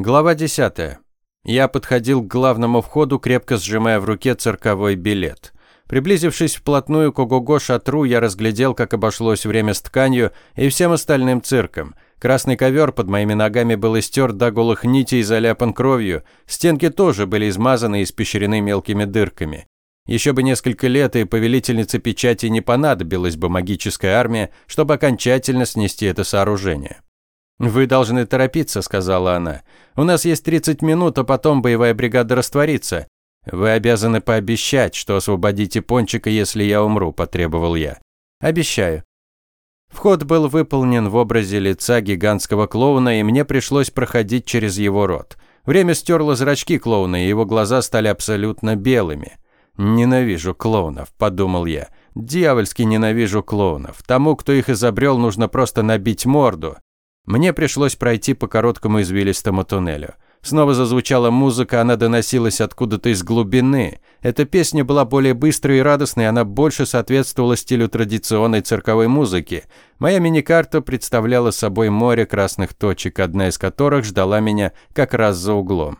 Глава 10. Я подходил к главному входу, крепко сжимая в руке цирковой билет. Приблизившись вплотную к ого-го шатру, я разглядел, как обошлось время с тканью и всем остальным цирком. Красный ковер под моими ногами был истерт до голых нитей и заляпан кровью. Стенки тоже были измазаны и испещрены мелкими дырками. Еще бы несколько лет, и повелительнице печати не понадобилась бы магическая армия, чтобы окончательно снести это сооружение. «Вы должны торопиться», – сказала она. «У нас есть 30 минут, а потом боевая бригада растворится. Вы обязаны пообещать, что освободите Пончика, если я умру», – потребовал я. «Обещаю». Вход был выполнен в образе лица гигантского клоуна, и мне пришлось проходить через его рот. Время стерло зрачки клоуна, и его глаза стали абсолютно белыми. «Ненавижу клоунов», – подумал я. «Дьявольски ненавижу клоунов. Тому, кто их изобрел, нужно просто набить морду. Мне пришлось пройти по короткому извилистому туннелю. Снова зазвучала музыка, она доносилась откуда-то из глубины. Эта песня была более быстрой и радостной, она больше соответствовала стилю традиционной цирковой музыки. Моя мини-карта представляла собой море красных точек, одна из которых ждала меня как раз за углом.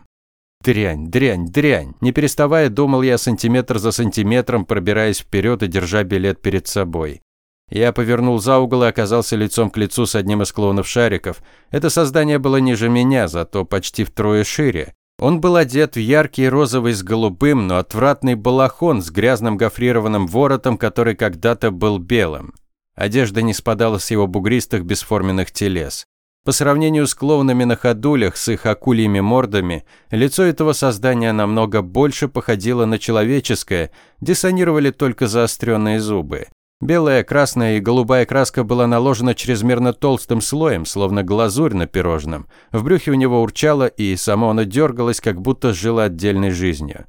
Дрянь, дрянь, дрянь. Не переставая, думал я сантиметр за сантиметром, пробираясь вперед и держа билет перед собой. Я повернул за угол и оказался лицом к лицу с одним из клоунов шариков. Это создание было ниже меня, зато почти втрое шире. Он был одет в яркий розовый с голубым, но отвратный балахон с грязным гофрированным воротом, который когда-то был белым. Одежда не спадала с его бугристых бесформенных телес. По сравнению с клоунами на ходулях с их акульями мордами, лицо этого создания намного больше походило на человеческое, диссонировали только заостренные зубы. Белая, красная и голубая краска была наложена чрезмерно толстым слоем, словно глазурь на пирожном. В брюхе у него урчало, и само оно дергалось, как будто жило отдельной жизнью.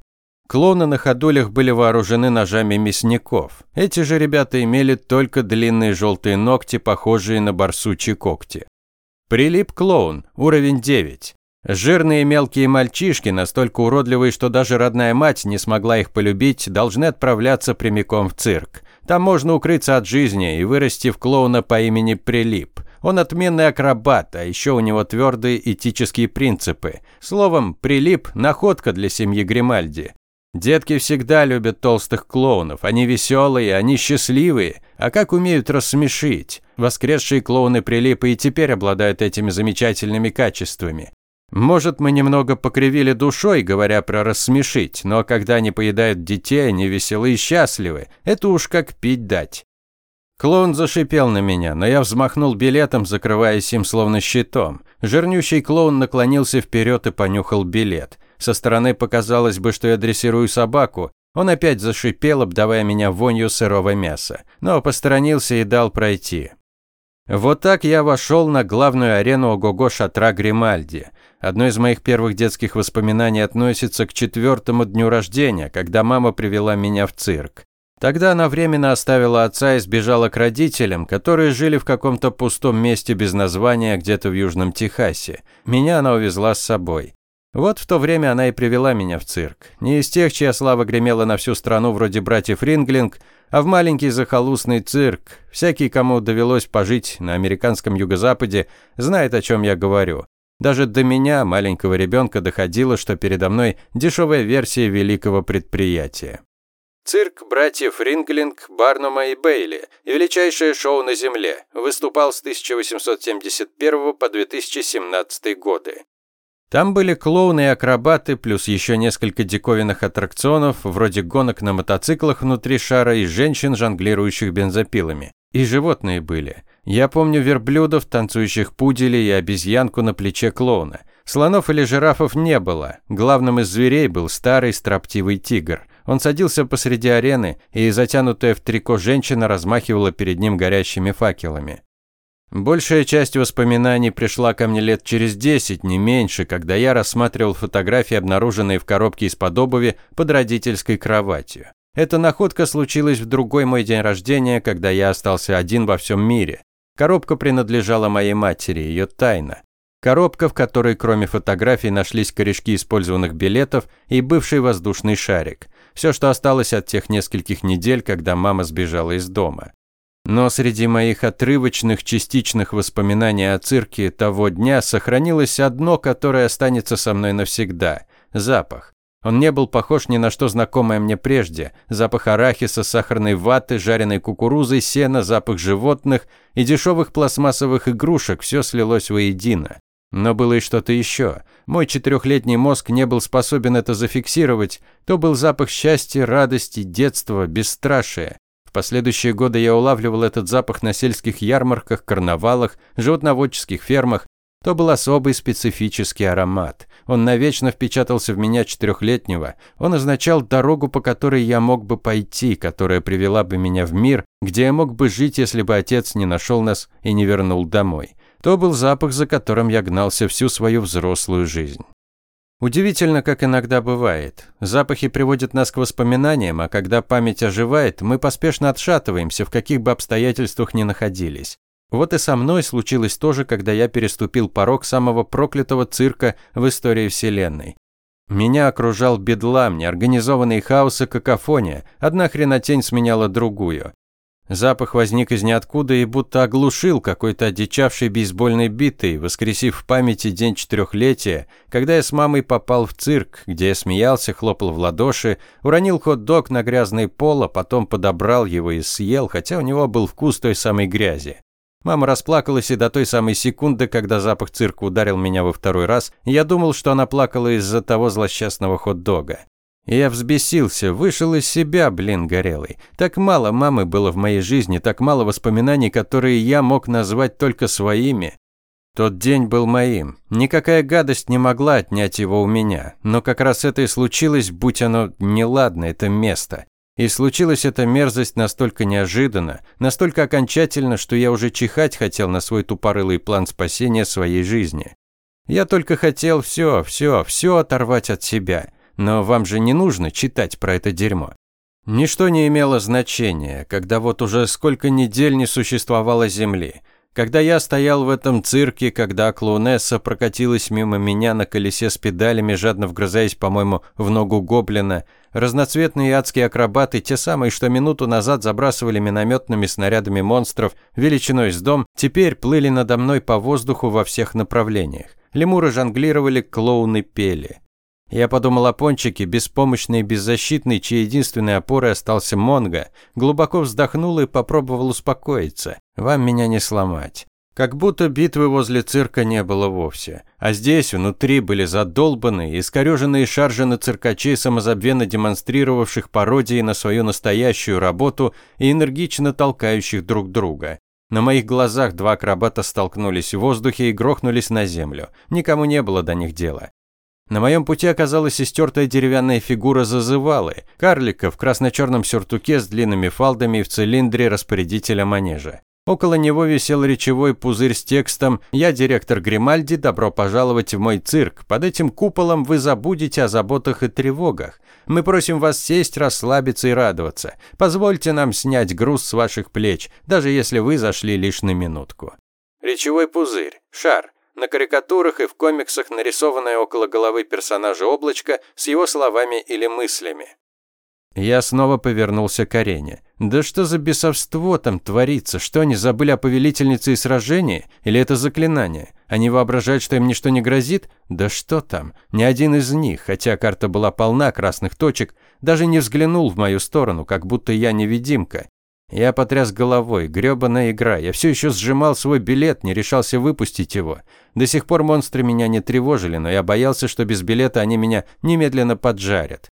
Клоуны на ходулях были вооружены ножами мясников. Эти же ребята имели только длинные желтые ногти, похожие на барсучьи когти. Прилип клоун, уровень 9. Жирные мелкие мальчишки, настолько уродливые, что даже родная мать не смогла их полюбить, должны отправляться прямиком в цирк. Там можно укрыться от жизни и вырасти в клоуна по имени Прилип. Он отменный акробат, а еще у него твердые этические принципы. Словом, Прилип – находка для семьи Гримальди. Детки всегда любят толстых клоунов. Они веселые, они счастливые. А как умеют рассмешить? Воскресшие клоуны Прилипа и теперь обладают этими замечательными качествами. Может, мы немного покривили душой, говоря про рассмешить, но когда они поедают детей, они веселы и счастливы. Это уж как пить дать. Клоун зашипел на меня, но я взмахнул билетом, закрываясь им словно щитом. Жирнющий клоун наклонился вперед и понюхал билет. Со стороны показалось бы, что я дрессирую собаку. Он опять зашипел, обдавая меня вонью сырого мяса, но посторонился и дал пройти. Вот так я вошел на главную арену Ого-Го шатра Гримальди. Одно из моих первых детских воспоминаний относится к четвертому дню рождения, когда мама привела меня в цирк. Тогда она временно оставила отца и сбежала к родителям, которые жили в каком-то пустом месте без названия где-то в Южном Техасе. Меня она увезла с собой. Вот в то время она и привела меня в цирк. Не из тех, чья слава гремела на всю страну вроде братьев Ринглинг, а в маленький захолустный цирк. Всякий, кому довелось пожить на американском юго-западе, знает, о чем я говорю. Даже до меня, маленького ребенка, доходило, что передо мной дешевая версия великого предприятия. Цирк братьев Ринглинг, Барнума и Бейли, величайшее шоу на Земле, выступал с 1871 по 2017 годы. Там были клоуны и акробаты, плюс еще несколько диковинных аттракционов, вроде гонок на мотоциклах внутри шара и женщин, жонглирующих бензопилами. И животные были. Я помню верблюдов, танцующих пуделей и обезьянку на плече клоуна. Слонов или жирафов не было. Главным из зверей был старый строптивый тигр. Он садился посреди арены, и затянутая в трико женщина размахивала перед ним горящими факелами. Большая часть воспоминаний пришла ко мне лет через десять, не меньше, когда я рассматривал фотографии, обнаруженные в коробке из-под обуви под родительской кроватью. Эта находка случилась в другой мой день рождения, когда я остался один во всем мире. Коробка принадлежала моей матери, ее тайна. Коробка, в которой кроме фотографий нашлись корешки использованных билетов и бывший воздушный шарик. Все, что осталось от тех нескольких недель, когда мама сбежала из дома. Но среди моих отрывочных частичных воспоминаний о цирке того дня сохранилось одно, которое останется со мной навсегда – запах. Он не был похож ни на что знакомое мне прежде. Запах арахиса, сахарной ваты, жареной кукурузы, сена, запах животных и дешевых пластмассовых игрушек – все слилось воедино. Но было и что-то еще. Мой четырехлетний мозг не был способен это зафиксировать. То был запах счастья, радости, детства, бесстрашия. В последующие годы я улавливал этот запах на сельских ярмарках, карнавалах, животноводческих фермах. То был особый специфический аромат. Он навечно впечатался в меня четырехлетнего. Он означал дорогу, по которой я мог бы пойти, которая привела бы меня в мир, где я мог бы жить, если бы отец не нашел нас и не вернул домой. То был запах, за которым я гнался всю свою взрослую жизнь. Удивительно, как иногда бывает. Запахи приводят нас к воспоминаниям, а когда память оживает, мы поспешно отшатываемся, в каких бы обстоятельствах ни находились. Вот и со мной случилось то же, когда я переступил порог самого проклятого цирка в истории Вселенной. Меня окружал бедлам, неорганизованный хаос и какофония, одна хренотень сменяла другую. Запах возник из ниоткуда и будто оглушил какой-то одичавшей бейсбольной битой, воскресив в памяти день четырехлетия, когда я с мамой попал в цирк, где я смеялся, хлопал в ладоши, уронил хот-дог на грязный пол, а потом подобрал его и съел, хотя у него был вкус той самой грязи. Мама расплакалась и до той самой секунды, когда запах цирка ударил меня во второй раз, я думал, что она плакала из-за того злосчастного хот-дога. Я взбесился, вышел из себя, блин, горелый. Так мало мамы было в моей жизни, так мало воспоминаний, которые я мог назвать только своими. Тот день был моим. Никакая гадость не могла отнять его у меня. Но как раз это и случилось, будь оно неладно, это место. И случилась эта мерзость настолько неожиданно, настолько окончательно, что я уже чихать хотел на свой тупорылый план спасения своей жизни. Я только хотел все, все, все оторвать от себя – но вам же не нужно читать про это дерьмо. Ничто не имело значения, когда вот уже сколько недель не существовало Земли. Когда я стоял в этом цирке, когда клоунесса прокатилась мимо меня на колесе с педалями, жадно вгрызаясь, по-моему, в ногу гоблина, разноцветные адские акробаты, те самые, что минуту назад забрасывали минометными снарядами монстров величиной с дом, теперь плыли надо мной по воздуху во всех направлениях. Лемуры жонглировали, клоуны пели. Я подумал о Пончике, беспомощный и беззащитный, чьей единственной опорой остался Монго, глубоко вздохнул и попробовал успокоиться. Вам меня не сломать. Как будто битвы возле цирка не было вовсе. А здесь, внутри, были задолбанные, искореженные шаржи на циркачей, самозабвенно демонстрировавших пародии на свою настоящую работу и энергично толкающих друг друга. На моих глазах два акробата столкнулись в воздухе и грохнулись на землю. Никому не было до них дела. На моем пути оказалась истертая деревянная фигура зазывалы, карлика в красно-черном сюртуке с длинными фалдами и в цилиндре распорядителя манежа. Около него висел речевой пузырь с текстом «Я директор Гримальди, добро пожаловать в мой цирк. Под этим куполом вы забудете о заботах и тревогах. Мы просим вас сесть, расслабиться и радоваться. Позвольте нам снять груз с ваших плеч, даже если вы зашли лишь на минутку». Речевой пузырь. Шар на карикатурах и в комиксах нарисованное около головы персонажа облачко с его словами или мыслями. Я снова повернулся к арене. Да что за бесовство там творится? Что они забыли о повелительнице и сражении? Или это заклинание? Они воображают, что им ничто не грозит? Да что там? Ни один из них, хотя карта была полна красных точек, даже не взглянул в мою сторону, как будто я невидимка. Я потряс головой, грёбаная игра. Я все еще сжимал свой билет, не решался выпустить его. До сих пор монстры меня не тревожили, но я боялся, что без билета они меня немедленно поджарят.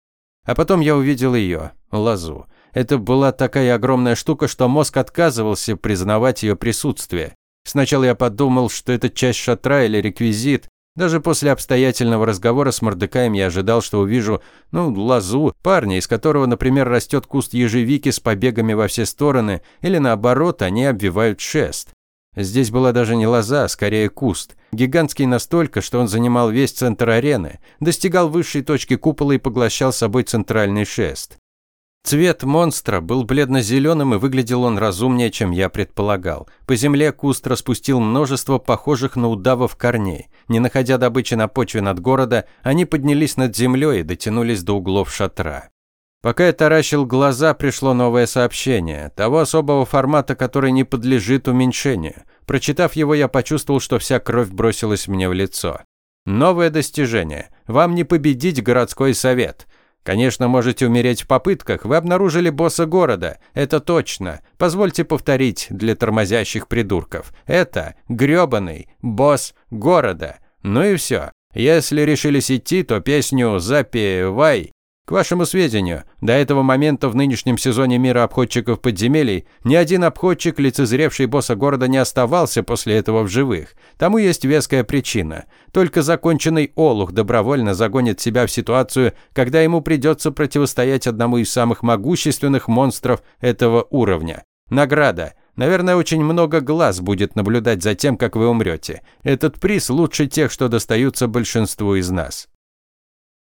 А потом я увидел ее, лозу. Это была такая огромная штука, что мозг отказывался признавать ее присутствие. Сначала я подумал, что это часть шатра или реквизит, даже после обстоятельного разговора с Мордекаем я ожидал, что увижу, ну, лозу, парня, из которого, например, растет куст ежевики с побегами во все стороны, или наоборот, они обвивают шест. Здесь была даже не лоза, а скорее куст. Гигантский настолько, что он занимал весь центр арены, достигал высшей точки купола и поглощал собой центральный шест. Цвет монстра был бледно-зеленым и выглядел он разумнее, чем я предполагал. По земле куст распустил множество похожих на удавов корней. Не находя добычи на почве над города, они поднялись над землей и дотянулись до углов шатра. Пока я таращил глаза, пришло новое сообщение, того особого формата, который не подлежит уменьшению. Прочитав его, я почувствовал, что вся кровь бросилась мне в лицо. Новое достижение. Вам не победить городской совет. Конечно, можете умереть в попытках. Вы обнаружили босса города. Это точно. Позвольте повторить для тормозящих придурков. Это грёбаный босс города. Ну и все. Если решились идти, то песню «Запевай» К вашему сведению, до этого момента в нынешнем сезоне мира обходчиков подземелий ни один обходчик, лицезревший босса города, не оставался после этого в живых. Тому есть веская причина. Только законченный олух добровольно загонит себя в ситуацию, когда ему придется противостоять одному из самых могущественных монстров этого уровня. Награда. Наверное, очень много глаз будет наблюдать за тем, как вы умрете. Этот приз лучше тех, что достаются большинству из нас.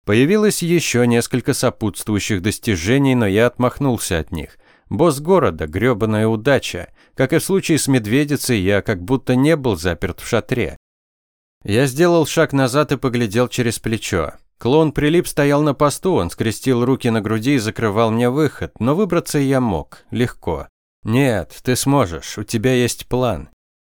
Появилось еще несколько сопутствующих достижений, но я отмахнулся от них. Босс города, грёбаная удача. Как и в случае с медведицей, я как будто не был заперт в шатре. Я сделал шаг назад и поглядел через плечо. Клон Прилип стоял на посту, он скрестил руки на груди и закрывал мне выход, но выбраться я мог, легко. «Нет, ты сможешь, у тебя есть план».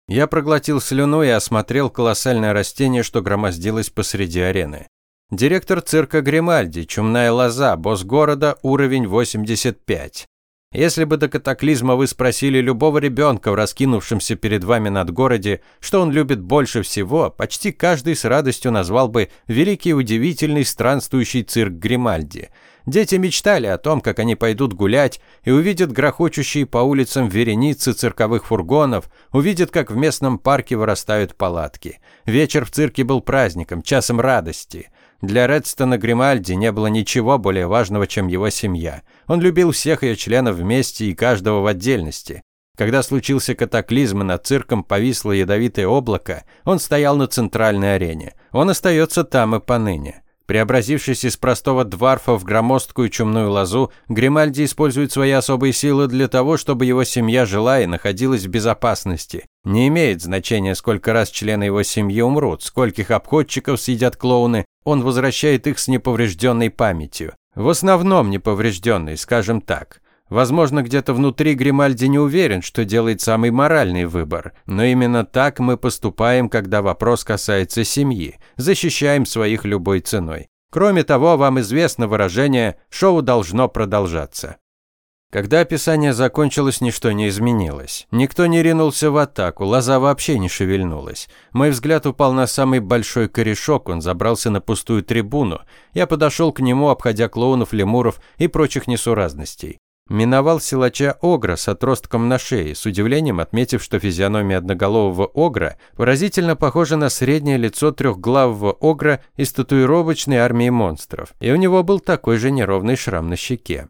Я проглотил слюну и осмотрел колоссальное растение, что громоздилось посреди арены. Директор цирка Гримальди, чумная лоза, босс города, уровень 85. Если бы до катаклизма вы спросили любого ребенка в перед вами над городе, что он любит больше всего, почти каждый с радостью назвал бы великий удивительный странствующий цирк Гримальди. Дети мечтали о том, как они пойдут гулять и увидят грохочущие по улицам вереницы цирковых фургонов, увидят, как в местном парке вырастают палатки. Вечер в цирке был праздником, часом радости. Для Редстона Гримальди не было ничего более важного, чем его семья. Он любил всех ее членов вместе и каждого в отдельности. Когда случился катаклизм и над цирком повисло ядовитое облако, он стоял на центральной арене. Он остается там и поныне. Преобразившись из простого дварфа в громоздкую чумную лозу, Гримальди использует свои особые силы для того, чтобы его семья жила и находилась в безопасности. Не имеет значения, сколько раз члены его семьи умрут, скольких обходчиков съедят клоуны, он возвращает их с неповрежденной памятью. В основном неповрежденной, скажем так. Возможно, где-то внутри Гримальди не уверен, что делает самый моральный выбор, но именно так мы поступаем, когда вопрос касается семьи, защищаем своих любой ценой. Кроме того, вам известно выражение «шоу должно продолжаться». Когда описание закончилось, ничто не изменилось. Никто не ринулся в атаку, лоза вообще не шевельнулась. Мой взгляд упал на самый большой корешок, он забрался на пустую трибуну. Я подошел к нему, обходя клоунов, лемуров и прочих несуразностей. Миновал силача Огра с отростком на шее, с удивлением отметив, что физиономия одноголового Огра поразительно похожа на среднее лицо трехглавого Огра из татуировочной армии монстров, и у него был такой же неровный шрам на щеке.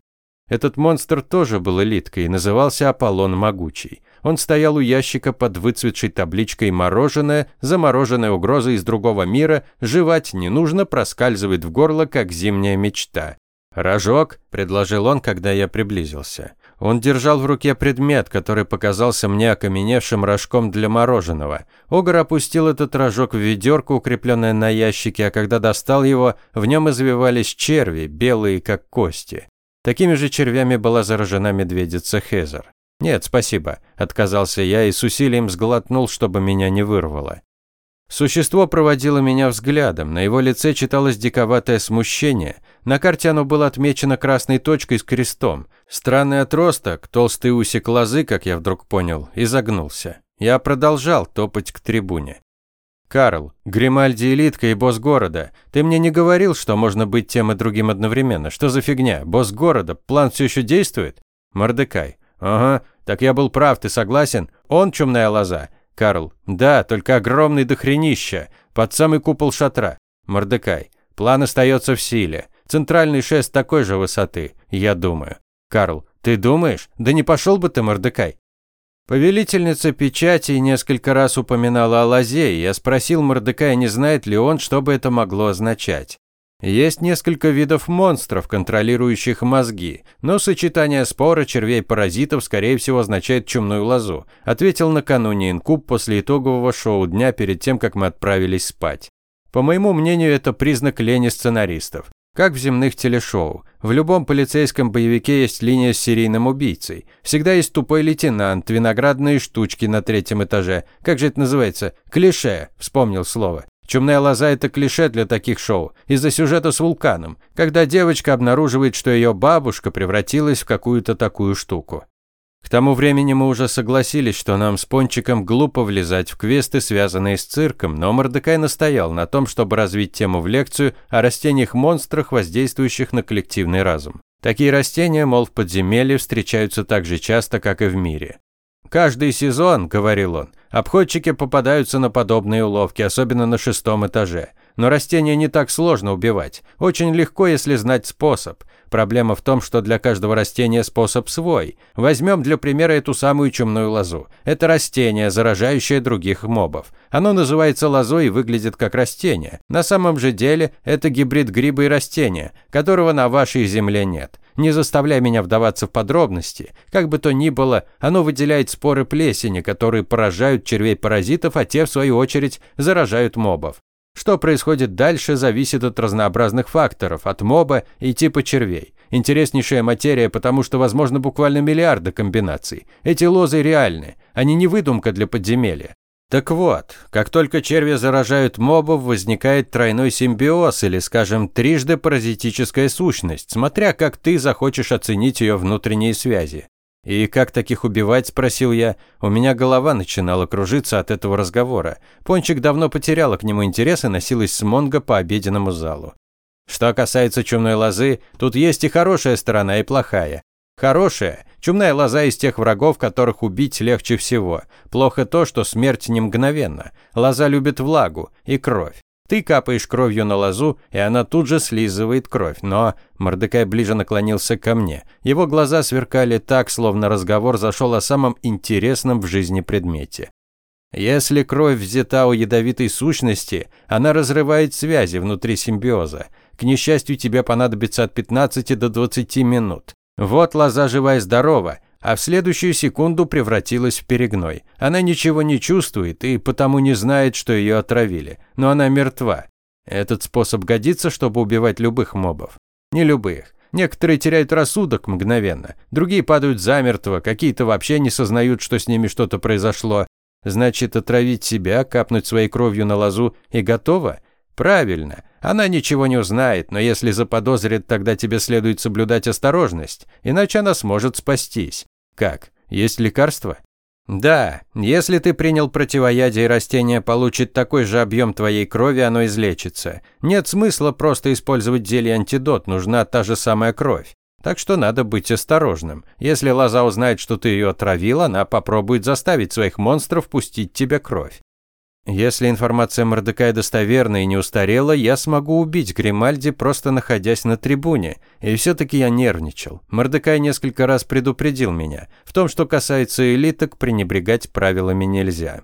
Этот монстр тоже был элиткой и назывался Аполлон Могучий. Он стоял у ящика под выцветшей табличкой «Мороженое», замороженная угроза из другого мира, жевать не нужно, проскальзывает в горло, как зимняя мечта. «Рожок», – предложил он, когда я приблизился. Он держал в руке предмет, который показался мне окаменевшим рожком для мороженого. Огр опустил этот рожок в ведерко, укрепленное на ящике, а когда достал его, в нем извивались черви, белые как кости. Такими же червями была заражена медведица Хезер. «Нет, спасибо», – отказался я и с усилием сглотнул, чтобы меня не вырвало. Существо проводило меня взглядом, на его лице читалось диковатое смущение. На карте оно было отмечено красной точкой с крестом. Странный отросток, толстый усик лозы, как я вдруг понял, изогнулся. Я продолжал топать к трибуне. «Карл, Гримальди элитка и босс города. Ты мне не говорил, что можно быть тем и другим одновременно. Что за фигня? Босс города. План все еще действует?» Мордекай. «Ага, так я был прав, ты согласен? Он чумная лоза». Карл. «Да, только огромный дохренища. Под самый купол шатра». Мордекай. «План остается в силе. Центральный шест такой же высоты, я думаю». Карл. «Ты думаешь? Да не пошел бы ты, Мордекай». Повелительница печати несколько раз упоминала о лозе, и я спросил Мордекая, не знает ли он, что бы это могло означать. Есть несколько видов монстров, контролирующих мозги, но сочетание спора червей-паразитов, скорее всего, означает чумную лозу, ответил накануне Инкуб после итогового шоу дня перед тем, как мы отправились спать. По моему мнению, это признак лени сценаристов. Как в земных телешоу. В любом полицейском боевике есть линия с серийным убийцей. Всегда есть тупой лейтенант, виноградные штучки на третьем этаже. Как же это называется? Клише, вспомнил слово. Чумная лоза – это клише для таких шоу. Из-за сюжета с вулканом, когда девочка обнаруживает, что ее бабушка превратилась в какую-то такую штуку. К тому времени мы уже согласились, что нам с Пончиком глупо влезать в квесты, связанные с цирком, но Мордекай настоял на том, чтобы развить тему в лекцию о растениях-монстрах, воздействующих на коллективный разум. Такие растения, мол, в подземелье встречаются так же часто, как и в мире. «Каждый сезон», — говорил он, — «обходчики попадаются на подобные уловки, особенно на шестом этаже. Но растения не так сложно убивать. Очень легко, если знать способ. Проблема в том, что для каждого растения способ свой. Возьмем для примера эту самую чумную лозу. Это растение, заражающее других мобов. Оно называется лозой и выглядит как растение. На самом же деле это гибрид гриба и растения, которого на вашей земле нет. Не заставляй меня вдаваться в подробности. Как бы то ни было, оно выделяет споры плесени, которые поражают червей-паразитов, а те, в свою очередь, заражают мобов. Что происходит дальше, зависит от разнообразных факторов, от моба и типа червей. Интереснейшая материя, потому что возможно буквально миллиарды комбинаций. Эти лозы реальны, они не выдумка для подземелья. Так вот, как только черви заражают мобов, возникает тройной симбиоз или, скажем, трижды паразитическая сущность, смотря как ты захочешь оценить ее внутренние связи. «И как таких убивать?» – спросил я. У меня голова начинала кружиться от этого разговора. Пончик давно потеряла к нему интерес и носилась с Монго по обеденному залу. Что касается чумной лозы, тут есть и хорошая сторона, и плохая. Хорошая. Чумная лоза из тех врагов, которых убить легче всего. Плохо то, что смерть не мгновенна. Лоза любит влагу и кровь. Ты капаешь кровью на лозу, и она тут же слизывает кровь. Но Мордекай ближе наклонился ко мне. Его глаза сверкали так, словно разговор зашел о самом интересном в жизни предмете. Если кровь взята у ядовитой сущности, она разрывает связи внутри симбиоза. К несчастью, тебе понадобится от 15 до 20 минут. Вот лоза живая и здорова, а в следующую секунду превратилась в перегной. Она ничего не чувствует и потому не знает, что ее отравили, но она мертва. Этот способ годится, чтобы убивать любых мобов. Не любых. Некоторые теряют рассудок мгновенно, другие падают замертво, какие-то вообще не сознают, что с ними что-то произошло. Значит, отравить себя, капнуть своей кровью на лозу и готово? Правильно. Она ничего не узнает, но если заподозрит, тогда тебе следует соблюдать осторожность, иначе она сможет спастись. Как? Есть лекарство? Да, если ты принял противоядие растение получит такой же объем твоей крови, оно излечится. Нет смысла просто использовать зелье-антидот, нужна та же самая кровь. Так что надо быть осторожным. Если лоза узнает, что ты ее отравил, она попробует заставить своих монстров пустить тебе кровь. Если информация Мордекая достоверна и не устарела, я смогу убить Гримальди, просто находясь на трибуне. И все-таки я нервничал. Мордекай несколько раз предупредил меня. В том, что касается элиток, пренебрегать правилами нельзя.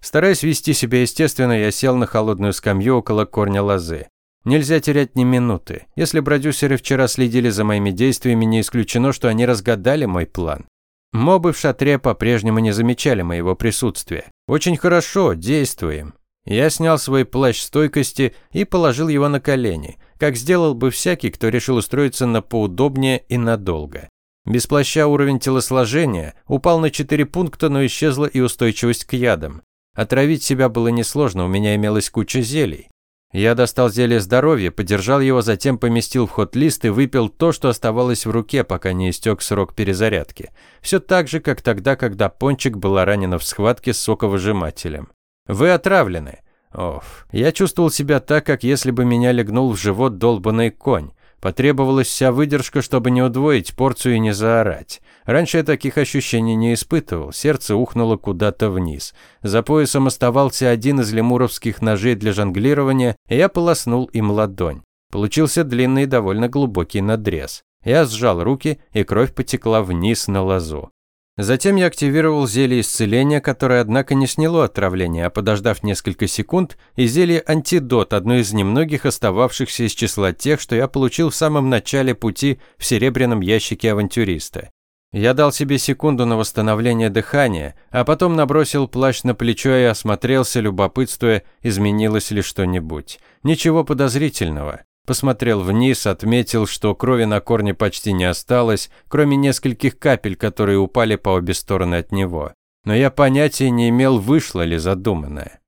Стараясь вести себя естественно, я сел на холодную скамью около корня лозы. Нельзя терять ни минуты. Если продюсеры вчера следили за моими действиями, не исключено, что они разгадали мой план. Мобы в шатре по-прежнему не замечали моего присутствия. Очень хорошо, действуем. Я снял свой плащ стойкости и положил его на колени, как сделал бы всякий, кто решил устроиться на поудобнее и надолго. Без плаща уровень телосложения упал на 4 пункта, но исчезла и устойчивость к ядам. Отравить себя было несложно, у меня имелась куча зелий. Я достал зелье здоровья, подержал его, затем поместил в ход-лист и выпил то, что оставалось в руке, пока не истек срок перезарядки. Все так же, как тогда, когда Пончик была ранена в схватке с соковыжимателем. «Вы отравлены!» Оф, я чувствовал себя так, как если бы меня легнул в живот долбанный конь. Потребовалась вся выдержка, чтобы не удвоить порцию и не заорать. Раньше я таких ощущений не испытывал, сердце ухнуло куда-то вниз. За поясом оставался один из лемуровских ножей для жонглирования, и я полоснул им ладонь. Получился длинный и довольно глубокий надрез. Я сжал руки, и кровь потекла вниз на лозу. Затем я активировал зелье исцеления, которое, однако, не сняло отравление, а подождав несколько секунд, и зелье антидот, одно из немногих остававшихся из числа тех, что я получил в самом начале пути в серебряном ящике авантюриста. Я дал себе секунду на восстановление дыхания, а потом набросил плащ на плечо и осмотрелся, любопытствуя, изменилось ли что-нибудь. Ничего подозрительного. Посмотрел вниз, отметил, что крови на корне почти не осталось, кроме нескольких капель, которые упали по обе стороны от него. Но я понятия не имел, вышло ли задуманное.